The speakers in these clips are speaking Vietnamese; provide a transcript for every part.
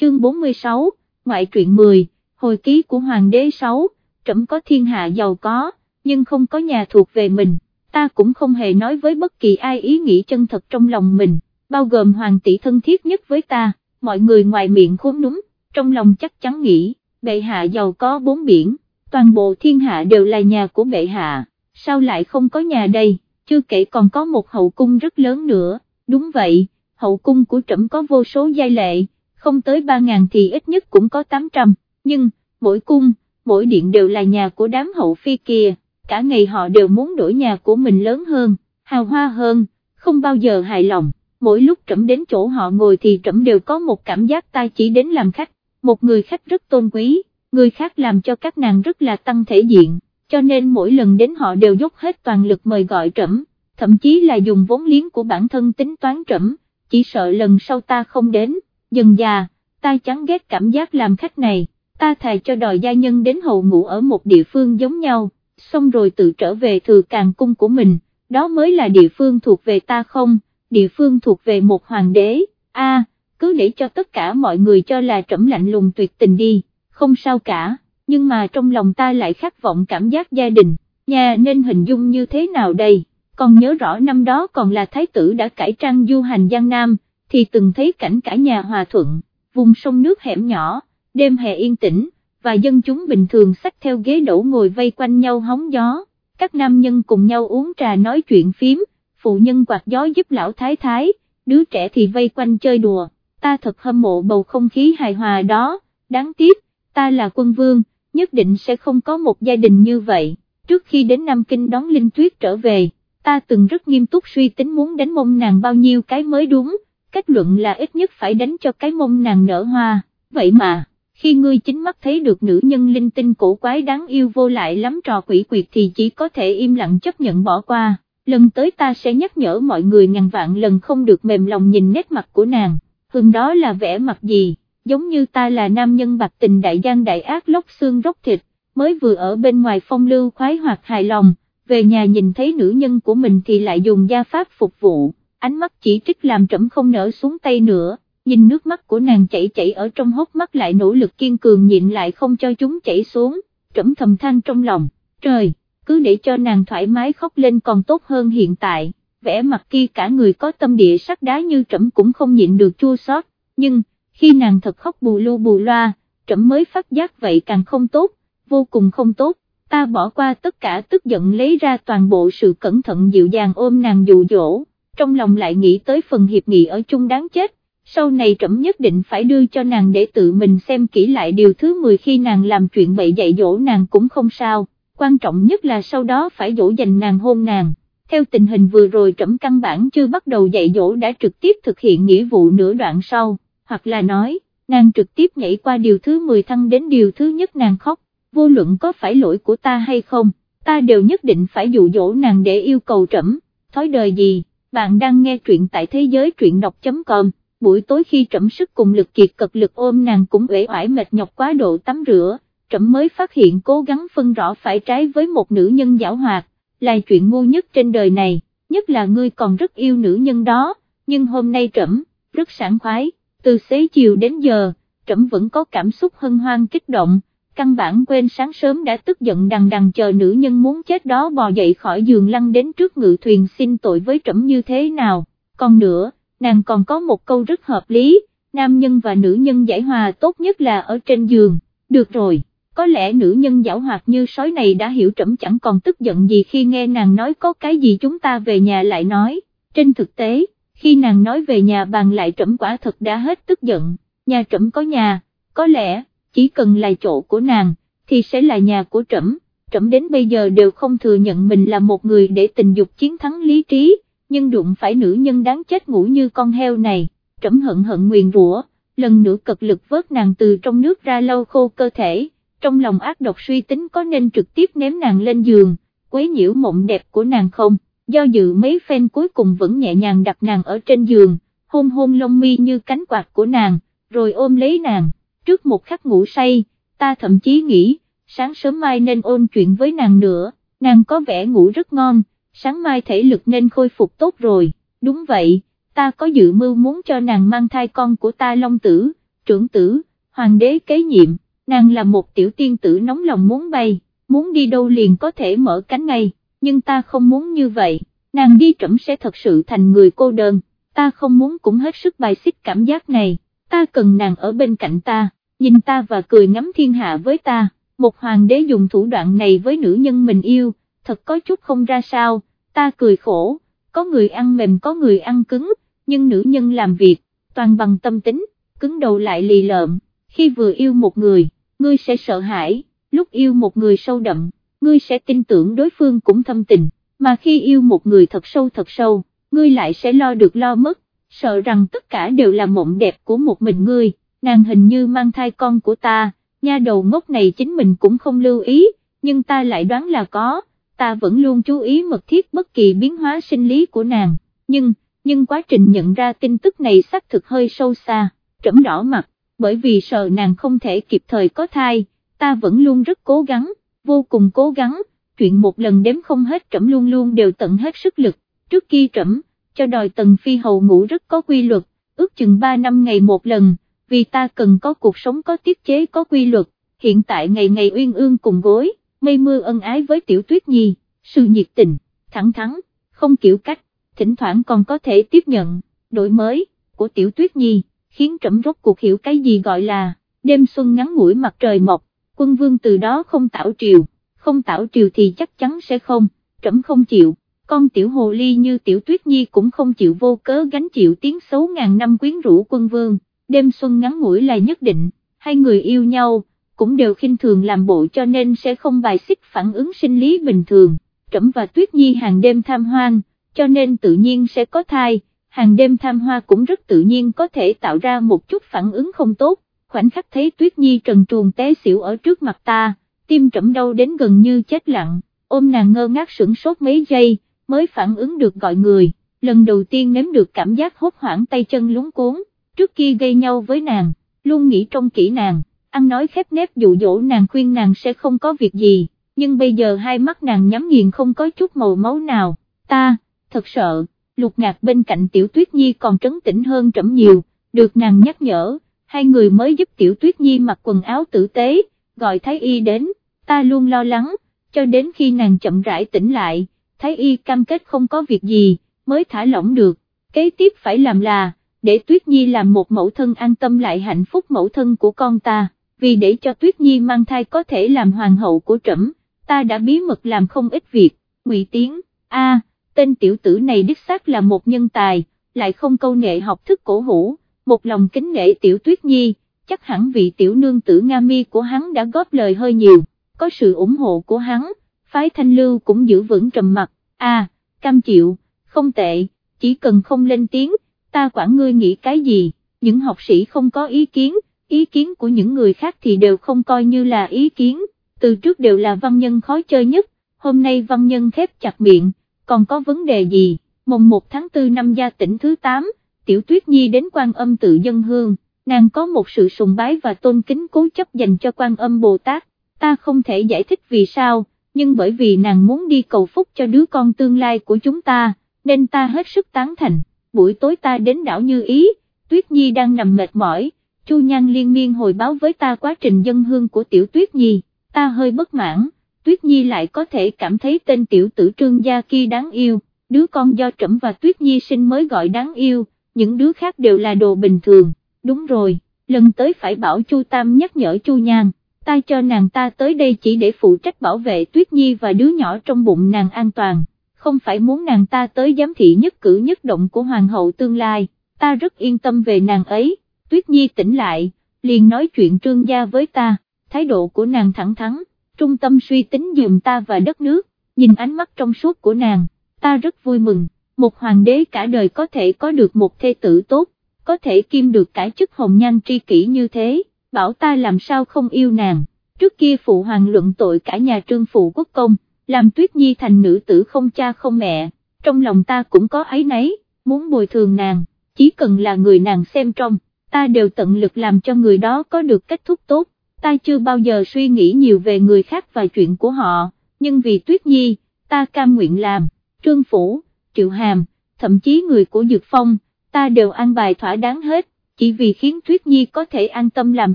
chương 46, ngoại truyện 10, hồi ký của Hoàng đế 6, trẫm có thiên hạ giàu có, nhưng không có nhà thuộc về mình, ta cũng không hề nói với bất kỳ ai ý nghĩ chân thật trong lòng mình, bao gồm hoàng tỷ thân thiết nhất với ta, mọi người ngoài miệng khốn núm, trong lòng chắc chắn nghĩ, bệ hạ giàu có bốn biển, toàn bộ thiên hạ đều là nhà của bệ hạ, sao lại không có nhà đây, chưa kể còn có một hậu cung rất lớn nữa, đúng vậy, hậu cung của trẫm có vô số giai lệ, không tới 3.000 thì ít nhất cũng có 800, nhưng, mỗi cung, mỗi điện đều là nhà của đám hậu phi kia, cả ngày họ đều muốn đổi nhà của mình lớn hơn, hào hoa hơn, không bao giờ hài lòng, mỗi lúc trẫm đến chỗ họ ngồi thì trẫm đều có một cảm giác ta chỉ đến làm khách, một người khách rất tôn quý, người khác làm cho các nàng rất là tăng thể diện, cho nên mỗi lần đến họ đều dốc hết toàn lực mời gọi trẫm, thậm chí là dùng vốn liếng của bản thân tính toán trẫm, chỉ sợ lần sau ta không đến, dần già, ta chán ghét cảm giác làm khách này, ta thà cho đòi gia nhân đến hầu ngủ ở một địa phương giống nhau, xong rồi tự trở về thừa càng cung của mình, đó mới là địa phương thuộc về ta không, địa phương thuộc về một hoàng đế, a cứ để cho tất cả mọi người cho là trẫm lạnh lùng tuyệt tình đi, không sao cả, nhưng mà trong lòng ta lại khát vọng cảm giác gia đình, nhà nên hình dung như thế nào đây, còn nhớ rõ năm đó còn là thái tử đã cải trang du hành Giang Nam, thì từng thấy cảnh cả nhà hòa thuận, vùng sông nước hẻm nhỏ, đêm hè yên tĩnh, và dân chúng bình thường xách theo ghế đổ ngồi vây quanh nhau hóng gió, các nam nhân cùng nhau uống trà nói chuyện phím, phụ nhân quạt gió giúp lão thái thái, đứa trẻ thì vây quanh chơi đùa, ta thật hâm mộ bầu không khí hài hòa đó, đáng tiếc, ta là quân vương, nhất định sẽ không có một gia đình như vậy, trước khi đến Nam Kinh đón Linh Tuyết trở về, ta từng rất nghiêm túc suy tính muốn đánh mông nàng bao nhiêu cái mới đúng, kết luận là ít nhất phải đánh cho cái mông nàng nở hoa, vậy mà khi ngươi chính mắt thấy được nữ nhân linh tinh cổ quái đáng yêu vô lại lắm trò quỷ quyệt thì chỉ có thể im lặng chấp nhận bỏ qua, lần tới ta sẽ nhắc nhở mọi người ngàn vạn lần không được mềm lòng nhìn nét mặt của nàng, hôm đó là vẻ mặt gì, giống như ta là nam nhân bạc tình đại gian đại ác lóc xương róc thịt, mới vừa ở bên ngoài phong lưu khoái hoặc hài lòng, về nhà nhìn thấy nữ nhân của mình thì lại dùng gia pháp phục vụ, ánh mắt chỉ trích làm trẫm không nở xuống tay nữa nhìn nước mắt của nàng chảy chảy ở trong hốc mắt lại nỗ lực kiên cường nhịn lại không cho chúng chảy xuống, trẫm thầm than trong lòng, trời, cứ để cho nàng thoải mái khóc lên còn tốt hơn hiện tại, vẻ mặt kia cả người có tâm địa sắt đá như trẫm cũng không nhịn được chua xót, nhưng, khi nàng thật khóc bù lu bù loa, trẫm mới phát giác vậy càng không tốt, vô cùng không tốt, ta bỏ qua tất cả tức giận lấy ra toàn bộ sự cẩn thận dịu dàng ôm nàng dụ dỗ, trong lòng lại nghĩ tới phần hiệp nghị ở chung đáng chết, sau này trẫm nhất định phải đưa cho nàng để tự mình xem kỹ lại điều thứ 10 khi nàng làm chuyện bậy dạy dỗ nàng cũng không sao, quan trọng nhất là sau đó phải dỗ dành nàng hôn nàng. Theo tình hình vừa rồi trẫm căn bản chưa bắt đầu dạy dỗ đã trực tiếp thực hiện nghĩa vụ nửa đoạn sau, hoặc là nói, nàng trực tiếp nhảy qua điều thứ 10 thăng đến điều thứ nhất nàng khóc, vô luận có phải lỗi của ta hay không, ta đều nhất định phải dụ dỗ nàng để yêu cầu trẫm, thói đời gì, bạn đang nghe truyện tại thế giới truyện đọc.com buổi tối khi trẫm sức cùng lực kiệt cực lực ôm nàng cũng uể oải mệt nhọc quá độ tắm rửa, trẫm mới phát hiện cố gắng phân rõ phải trái với một nữ nhân giảo hoạt, là chuyện ngu nhất trên đời này, nhất là ngươi còn rất yêu nữ nhân đó, nhưng hôm nay trẫm, rất sảng khoái, từ xế chiều đến giờ, trẫm vẫn có cảm xúc hân hoan kích động, căn bản quên sáng sớm đã tức giận đằng đằng chờ nữ nhân muốn chết đó bò dậy khỏi giường lăn đến trước ngự thuyền xin tội với trẫm như thế nào, còn nữa nàng còn có một câu rất hợp lý, nam nhân và nữ nhân giải hòa tốt nhất là ở trên giường, được rồi, có lẽ nữ nhân giảo hoạt như sói này đã hiểu trẫm chẳng còn tức giận gì khi nghe nàng nói có cái gì chúng ta về nhà lại nói, trên thực tế, khi nàng nói về nhà bàn lại trẫm quả thật đã hết tức giận, nhà trẫm có nhà, có lẽ, chỉ cần là chỗ của nàng, thì sẽ là nhà của trẫm, trẫm đến bây giờ đều không thừa nhận mình là một người để tình dục chiến thắng lý trí nhưng đụng phải nữ nhân đáng chết ngủ như con heo này, trẫm hận hận nguyền rủa, lần nữa cật lực vớt nàng từ trong nước ra lâu khô cơ thể, trong lòng ác độc suy tính có nên trực tiếp ném nàng lên giường, quấy nhiễu mộng đẹp của nàng không, do dự mấy phen cuối cùng vẫn nhẹ nhàng đặt nàng ở trên giường, hôn hôn lông mi như cánh quạt của nàng, rồi ôm lấy nàng, trước một khắc ngủ say, ta thậm chí nghĩ, sáng sớm mai nên ôn chuyện với nàng nữa, nàng có vẻ ngủ rất ngon sáng mai thể lực nên khôi phục tốt rồi, đúng vậy, ta có dự mưu muốn cho nàng mang thai con của ta long tử, trưởng tử, hoàng đế kế nhiệm, nàng là một tiểu tiên tử nóng lòng muốn bay, muốn đi đâu liền có thể mở cánh ngay, nhưng ta không muốn như vậy, nàng đi trẫm sẽ thật sự thành người cô đơn, ta không muốn cũng hết sức bài xích cảm giác này, ta cần nàng ở bên cạnh ta, nhìn ta và cười ngắm thiên hạ với ta, một hoàng đế dùng thủ đoạn này với nữ nhân mình yêu, thật có chút không ra sao, ta cười khổ, có người ăn mềm có người ăn cứng, nhưng nữ nhân làm việc, toàn bằng tâm tính, cứng đầu lại lì lợm, khi vừa yêu một người, ngươi sẽ sợ hãi, lúc yêu một người sâu đậm, ngươi sẽ tin tưởng đối phương cũng thâm tình, mà khi yêu một người thật sâu thật sâu, ngươi lại sẽ lo được lo mất, sợ rằng tất cả đều là mộng đẹp của một mình ngươi, nàng hình như mang thai con của ta, nha đầu ngốc này chính mình cũng không lưu ý, nhưng ta lại đoán là có, ta vẫn luôn chú ý mật thiết bất kỳ biến hóa sinh lý của nàng, nhưng, nhưng quá trình nhận ra tin tức này xác thực hơi sâu xa, trẫm đỏ mặt, bởi vì sợ nàng không thể kịp thời có thai, ta vẫn luôn rất cố gắng, vô cùng cố gắng, chuyện một lần đếm không hết trẫm luôn luôn đều tận hết sức lực, trước khi trẫm, cho đòi tần phi hầu ngủ rất có quy luật, ước chừng 3 năm ngày một lần, vì ta cần có cuộc sống có tiết chế có quy luật, hiện tại ngày ngày uyên ương cùng gối, mây mưa ân ái với tiểu tuyết nhi, sự nhiệt tình, thẳng thắn, không kiểu cách, thỉnh thoảng còn có thể tiếp nhận, đổi mới, của tiểu tuyết nhi, khiến trẫm rốt cuộc hiểu cái gì gọi là, đêm xuân ngắn ngủi mặt trời mọc, quân vương từ đó không tạo triều, không tạo triều thì chắc chắn sẽ không, trẫm không chịu, con tiểu hồ ly như tiểu tuyết nhi cũng không chịu vô cớ gánh chịu tiếng xấu ngàn năm quyến rũ quân vương, đêm xuân ngắn ngủi là nhất định, hai người yêu nhau, cũng đều khinh thường làm bộ cho nên sẽ không bài xích phản ứng sinh lý bình thường, trẫm và tuyết nhi hàng đêm tham hoan, cho nên tự nhiên sẽ có thai, hàng đêm tham hoa cũng rất tự nhiên có thể tạo ra một chút phản ứng không tốt, khoảnh khắc thấy tuyết nhi trần truồng té xỉu ở trước mặt ta, tim trẫm đau đến gần như chết lặng, ôm nàng ngơ ngác sửng sốt mấy giây, mới phản ứng được gọi người, lần đầu tiên nếm được cảm giác hốt hoảng tay chân lúng cuốn, trước kia gây nhau với nàng, luôn nghĩ trong kỹ nàng, ăn nói khép nép dụ dỗ nàng khuyên nàng sẽ không có việc gì, nhưng bây giờ hai mắt nàng nhắm nghiền không có chút màu máu nào, ta, thật sợ, lục ngạc bên cạnh tiểu tuyết nhi còn trấn tĩnh hơn trẫm nhiều, được nàng nhắc nhở, hai người mới giúp tiểu tuyết nhi mặc quần áo tử tế, gọi thái y đến, ta luôn lo lắng, cho đến khi nàng chậm rãi tỉnh lại, thái y cam kết không có việc gì, mới thả lỏng được, kế tiếp phải làm là, để tuyết nhi làm một mẫu thân an tâm lại hạnh phúc mẫu thân của con ta, vì để cho tuyết nhi mang thai có thể làm hoàng hậu của trẫm, ta đã bí mật làm không ít việc, ngụy Tiến, a tên tiểu tử này đích xác là một nhân tài, lại không câu nghệ học thức cổ hủ, một lòng kính nghệ tiểu tuyết nhi, chắc hẳn vị tiểu nương tử Nga mi của hắn đã góp lời hơi nhiều, có sự ủng hộ của hắn, phái thanh lưu cũng giữ vững trầm mặt, a cam chịu, không tệ, chỉ cần không lên tiếng, ta quản ngươi nghĩ cái gì, những học sĩ không có ý kiến, ý kiến của những người khác thì đều không coi như là ý kiến, từ trước đều là văn nhân khó chơi nhất, hôm nay văn nhân khép chặt miệng, còn có vấn đề gì, mùng 1 tháng 4 năm gia tỉnh thứ 8, Tiểu Tuyết Nhi đến quan âm tự dân hương, nàng có một sự sùng bái và tôn kính cố chấp dành cho quan âm Bồ Tát, ta không thể giải thích vì sao, nhưng bởi vì nàng muốn đi cầu phúc cho đứa con tương lai của chúng ta, nên ta hết sức tán thành, buổi tối ta đến đảo Như Ý, Tuyết Nhi đang nằm mệt mỏi, Chu Nhan liên miên hồi báo với ta quá trình dân hương của Tiểu Tuyết Nhi, ta hơi bất mãn Tuyết Nhi lại có thể cảm thấy tên tiểu tử trương gia kia đáng yêu, đứa con do Trẩm và Tuyết Nhi sinh mới gọi đáng yêu, những đứa khác đều là đồ bình thường, đúng rồi, lần tới phải bảo Chu Tam nhắc nhở Chu Nhan, ta cho nàng ta tới đây chỉ để phụ trách bảo vệ Tuyết Nhi và đứa nhỏ trong bụng nàng an toàn, không phải muốn nàng ta tới giám thị nhất cử nhất động của Hoàng hậu tương lai, ta rất yên tâm về nàng ấy, Tuyết Nhi tỉnh lại, liền nói chuyện trương gia với ta, thái độ của nàng thẳng thắn trung tâm suy tính dùm ta và đất nước, nhìn ánh mắt trong suốt của nàng, ta rất vui mừng, một hoàng đế cả đời có thể có được một thê tử tốt, có thể kim được cả chức hồng nhan tri kỷ như thế, bảo ta làm sao không yêu nàng, trước kia phụ hoàng luận tội cả nhà trương phụ quốc công, làm tuyết nhi thành nữ tử không cha không mẹ, trong lòng ta cũng có ấy nấy, muốn bồi thường nàng, chỉ cần là người nàng xem trong, ta đều tận lực làm cho người đó có được kết thúc tốt, ta chưa bao giờ suy nghĩ nhiều về người khác và chuyện của họ, nhưng vì Tuyết Nhi, ta cam nguyện làm, Trương Phủ, Triệu Hàm, thậm chí người của Dược Phong, ta đều an bài thỏa đáng hết, chỉ vì khiến Tuyết Nhi có thể an tâm làm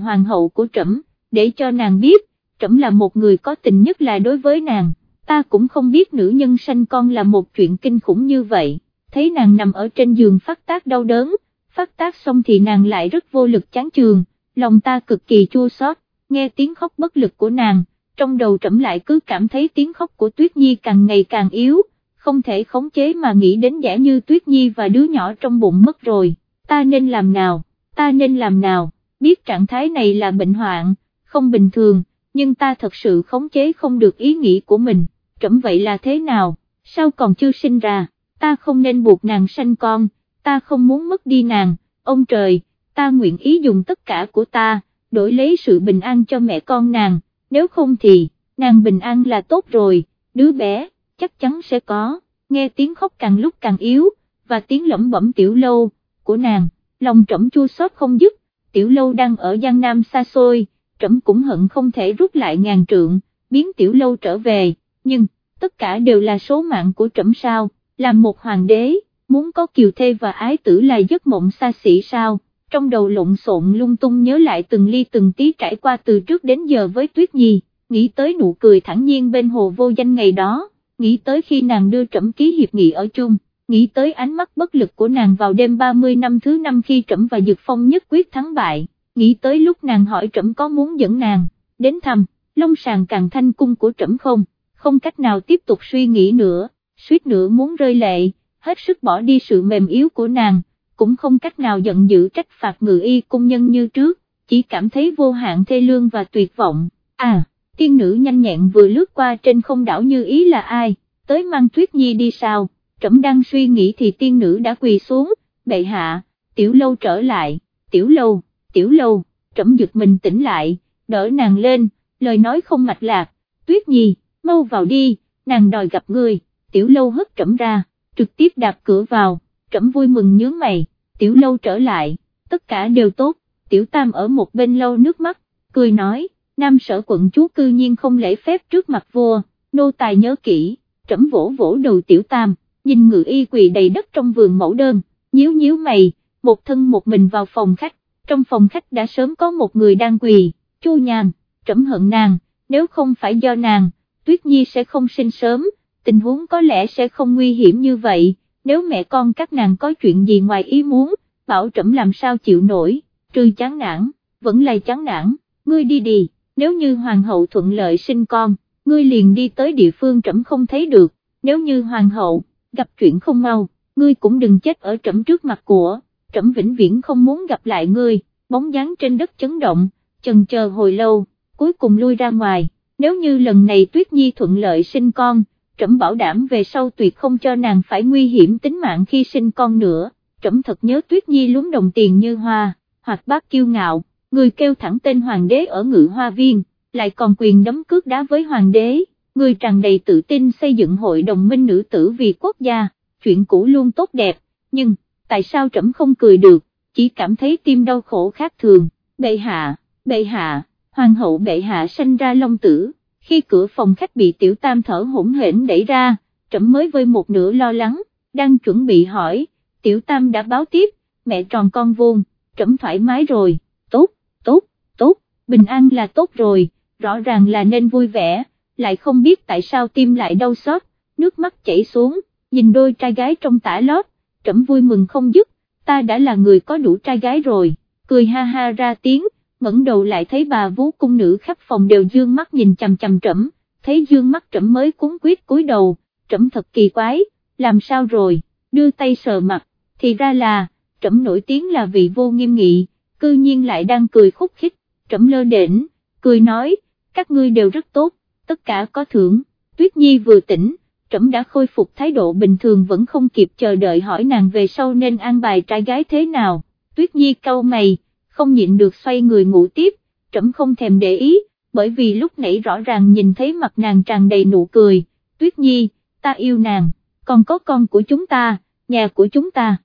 hoàng hậu của trẫm, để cho nàng biết, trẫm là một người có tình nhất là đối với nàng, ta cũng không biết nữ nhân sanh con là một chuyện kinh khủng như vậy, thấy nàng nằm ở trên giường phát tác đau đớn, phát tác xong thì nàng lại rất vô lực chán trường, lòng ta cực kỳ chua xót, nghe tiếng khóc bất lực của nàng, trong đầu trẫm lại cứ cảm thấy tiếng khóc của Tuyết Nhi càng ngày càng yếu, không thể khống chế mà nghĩ đến giả như Tuyết Nhi và đứa nhỏ trong bụng mất rồi, ta nên làm nào, ta nên làm nào, biết trạng thái này là bệnh hoạn, không bình thường, nhưng ta thật sự khống chế không được ý nghĩ của mình, trẫm vậy là thế nào, sao còn chưa sinh ra, ta không nên buộc nàng sanh con, ta không muốn mất đi nàng, ông trời, ta nguyện ý dùng tất cả của ta, đổi lấy sự bình an cho mẹ con nàng, nếu không thì, nàng bình an là tốt rồi, đứa bé, chắc chắn sẽ có, nghe tiếng khóc càng lúc càng yếu, và tiếng lẩm bẩm tiểu lâu, của nàng, lòng trẫm chua xót không dứt, tiểu lâu đang ở Giang Nam xa xôi, trẫm cũng hận không thể rút lại ngàn trượng, biến tiểu lâu trở về, nhưng, tất cả đều là số mạng của trẫm sao, làm một hoàng đế, muốn có kiều thê và ái tử là giấc mộng xa xỉ sao, trong đầu lộn xộn lung tung nhớ lại từng ly từng tí trải qua từ trước đến giờ với Tuyết Nhi, nghĩ tới nụ cười thẳng nhiên bên hồ vô danh ngày đó, nghĩ tới khi nàng đưa trẫm ký hiệp nghị ở chung, nghĩ tới ánh mắt bất lực của nàng vào đêm 30 năm thứ năm khi trẫm và Dược Phong nhất quyết thắng bại, nghĩ tới lúc nàng hỏi trẫm có muốn dẫn nàng, đến thăm, lông sàng càng thanh cung của trẫm không, không cách nào tiếp tục suy nghĩ nữa, suýt nữa muốn rơi lệ, hết sức bỏ đi sự mềm yếu của nàng cũng không cách nào giận dữ trách phạt ngự y cung nhân như trước, chỉ cảm thấy vô hạn thê lương và tuyệt vọng, à, tiên nữ nhanh nhẹn vừa lướt qua trên không đảo như ý là ai, tới mang tuyết nhi đi sao, trẫm đang suy nghĩ thì tiên nữ đã quỳ xuống, bệ hạ, tiểu lâu trở lại, tiểu lâu, tiểu lâu, trẫm giật mình tỉnh lại, đỡ nàng lên, lời nói không mạch lạc, tuyết nhi, mau vào đi, nàng đòi gặp người, tiểu lâu hất trẫm ra, trực tiếp đạp cửa vào. Trẫm vui mừng nhớ mày, tiểu lâu trở lại, tất cả đều tốt, tiểu tam ở một bên lâu nước mắt, cười nói, nam sở quận chúa cư nhiên không lễ phép trước mặt vua, nô tài nhớ kỹ, trẫm vỗ vỗ đầu tiểu tam, nhìn ngự y quỳ đầy đất trong vườn mẫu đơn, nhíu nhíu mày, một thân một mình vào phòng khách, trong phòng khách đã sớm có một người đang quỳ, chu nhàn, trẫm hận nàng, nếu không phải do nàng, tuyết nhi sẽ không sinh sớm, tình huống có lẽ sẽ không nguy hiểm như vậy nếu mẹ con các nàng có chuyện gì ngoài ý muốn, bảo trẫm làm sao chịu nổi, trừ chán nản, vẫn là chán nản, ngươi đi đi, nếu như hoàng hậu thuận lợi sinh con, ngươi liền đi tới địa phương trẫm không thấy được, nếu như hoàng hậu, gặp chuyện không mau, ngươi cũng đừng chết ở trẫm trước mặt của, trẫm vĩnh viễn không muốn gặp lại ngươi, bóng dáng trên đất chấn động, chần chờ hồi lâu, cuối cùng lui ra ngoài, nếu như lần này Tuyết Nhi thuận lợi sinh con, trẫm bảo đảm về sau tuyệt không cho nàng phải nguy hiểm tính mạng khi sinh con nữa, trẫm thật nhớ Tuyết Nhi lúng đồng tiền như hoa, hoặc bác kiêu ngạo, người kêu thẳng tên hoàng đế ở ngự hoa viên, lại còn quyền đấm cước đá với hoàng đế, người tràn đầy tự tin xây dựng hội đồng minh nữ tử vì quốc gia, chuyện cũ luôn tốt đẹp, nhưng, tại sao trẫm không cười được, chỉ cảm thấy tim đau khổ khác thường, bệ hạ, bệ hạ, hoàng hậu bệ hạ sanh ra long tử. Khi cửa phòng khách bị tiểu tam thở hỗn hển đẩy ra, trẫm mới vơi một nửa lo lắng, đang chuẩn bị hỏi, tiểu tam đã báo tiếp, mẹ tròn con vuông, trẫm thoải mái rồi, tốt, tốt, tốt, bình an là tốt rồi, rõ ràng là nên vui vẻ, lại không biết tại sao tim lại đau xót, nước mắt chảy xuống, nhìn đôi trai gái trong tả lót, trẫm vui mừng không dứt, ta đã là người có đủ trai gái rồi, cười ha ha ra tiếng, ngẩng đầu lại thấy bà vú cung nữ khắp phòng đều dương mắt nhìn chằm chằm trẫm, thấy dương mắt trẫm mới cuốn quyết cúi đầu, trẫm thật kỳ quái, làm sao rồi, đưa tay sờ mặt, thì ra là, trẫm nổi tiếng là vị vô nghiêm nghị, cư nhiên lại đang cười khúc khích, trẫm lơ đễnh, cười nói, các ngươi đều rất tốt, tất cả có thưởng, tuyết nhi vừa tỉnh, trẫm đã khôi phục thái độ bình thường vẫn không kịp chờ đợi hỏi nàng về sau nên an bài trai gái thế nào, tuyết nhi cau mày, không nhịn được xoay người ngủ tiếp, trẫm không thèm để ý, bởi vì lúc nãy rõ ràng nhìn thấy mặt nàng tràn đầy nụ cười, tuyết nhi, ta yêu nàng, còn có con của chúng ta, nhà của chúng ta.